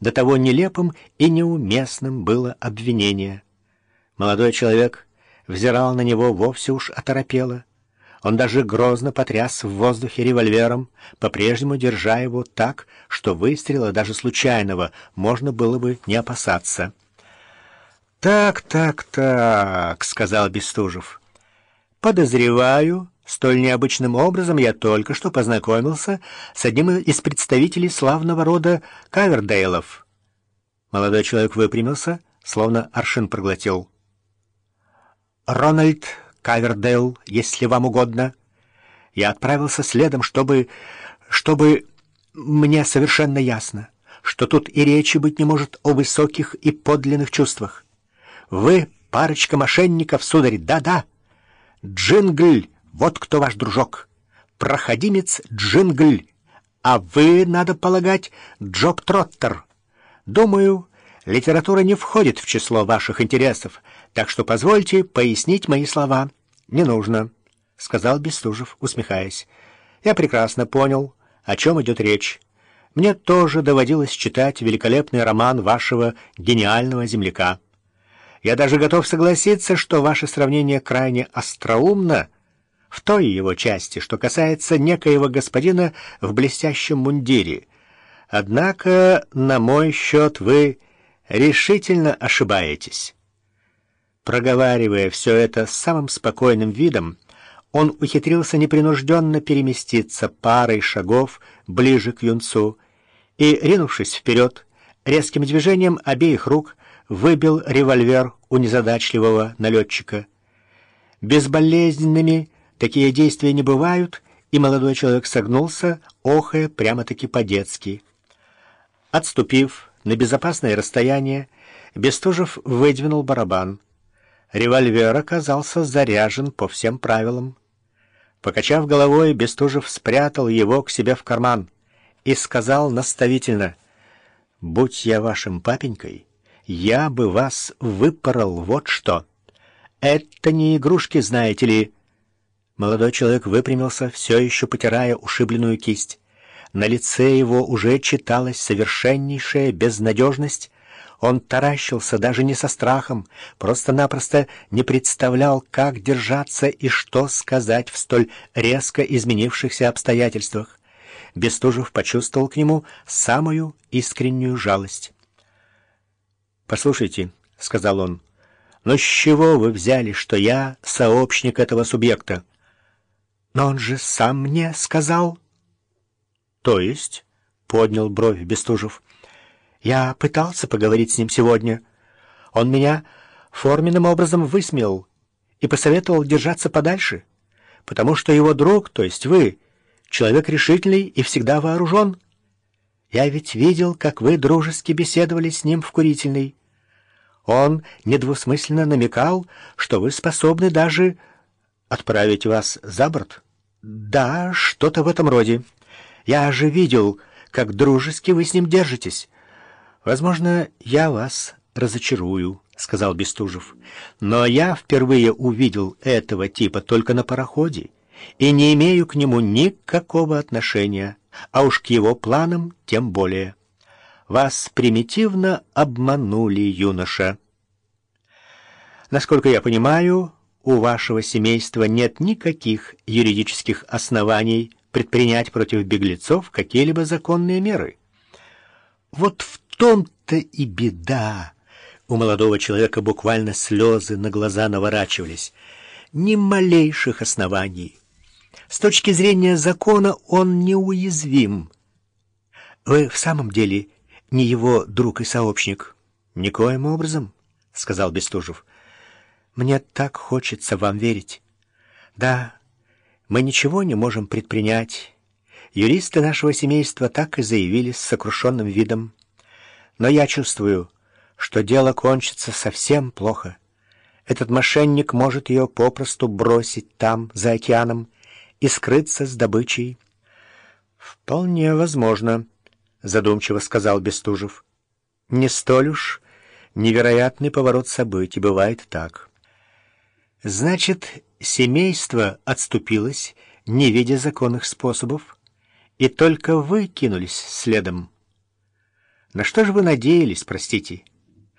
до того нелепым и неуместным было обвинение. Молодой человек взирал на него вовсе уж оторопело. Он даже грозно потряс в воздухе револьвером, по-прежнему держа его так, что выстрела, даже случайного, можно было бы не опасаться. «Так, так, так», — сказал Бестужев. «Подозреваю, столь необычным образом я только что познакомился с одним из представителей славного рода Кавердейлов». Молодой человек выпрямился, словно аршин проглотил. «Рональд Кавердейл, если вам угодно. Я отправился следом, чтобы... чтобы... Мне совершенно ясно, что тут и речи быть не может о высоких и подлинных чувствах. Вы парочка мошенников, сударь, да-да. Джингль, вот кто ваш дружок. Проходимец Джингль. А вы, надо полагать, Джоб Троттер. Думаю, литература не входит в число ваших интересов, так что позвольте пояснить мои слова. Не нужно, — сказал Бестужев, усмехаясь. Я прекрасно понял, о чем идет речь. Мне тоже доводилось читать великолепный роман вашего гениального земляка. Я даже готов согласиться, что ваше сравнение крайне остроумно в той его части, что касается некоего господина в блестящем мундире. Однако, на мой счет, вы решительно ошибаетесь. Проговаривая все это с самым спокойным видом, он ухитрился непринужденно переместиться парой шагов ближе к юнцу и, ринувшись вперед, резким движением обеих рук выбил револьвер у незадачливого налетчика. Безболезненными такие действия не бывают, и молодой человек согнулся, охая прямо-таки по-детски. Отступив на безопасное расстояние, Бестужев выдвинул барабан. Револьвер оказался заряжен по всем правилам. Покачав головой, Бестужев спрятал его к себе в карман и сказал наставительно, «Будь я вашим папенькой, я бы вас выпорол вот что. Это не игрушки, знаете ли». Молодой человек выпрямился, все еще потирая ушибленную кисть. На лице его уже читалась совершеннейшая безнадежность, он таращился даже не со страхом, просто-напросто не представлял, как держаться и что сказать в столь резко изменившихся обстоятельствах. Бестужев почувствовал к нему самую искреннюю жалость. «Послушайте», — сказал он, — «но с чего вы взяли, что я сообщник этого субъекта?» «Но он же сам мне сказал». «То есть?» — поднял бровь Бестужев. Я пытался поговорить с ним сегодня. Он меня форменным образом высмеял и посоветовал держаться подальше, потому что его друг, то есть вы, человек решительный и всегда вооружен. Я ведь видел, как вы дружески беседовали с ним в курительной. Он недвусмысленно намекал, что вы способны даже отправить вас за борт. Да, что-то в этом роде. Я же видел, как дружески вы с ним держитесь. «Возможно, я вас разочарую», — сказал Бестужев. «Но я впервые увидел этого типа только на пароходе и не имею к нему никакого отношения, а уж к его планам тем более. Вас примитивно обманули, юноша». Насколько я понимаю, у вашего семейства нет никаких юридических оснований предпринять против беглецов какие-либо законные меры. Вот в том-то и беда. У молодого человека буквально слезы на глаза наворачивались. Ни малейших оснований. С точки зрения закона он неуязвим. Вы в самом деле не его друг и сообщник? Никоим образом, — сказал Бестужев. Мне так хочется вам верить. Да, мы ничего не можем предпринять. Юристы нашего семейства так и заявили с сокрушенным видом. Но я чувствую, что дело кончится совсем плохо. Этот мошенник может ее попросту бросить там, за океаном, и скрыться с добычей. «Вполне возможно», — задумчиво сказал Бестужев. «Не столь уж невероятный поворот событий, бывает так». «Значит, семейство отступилось, не видя законных способов, и только вы кинулись следом». На что же вы надеялись, простите?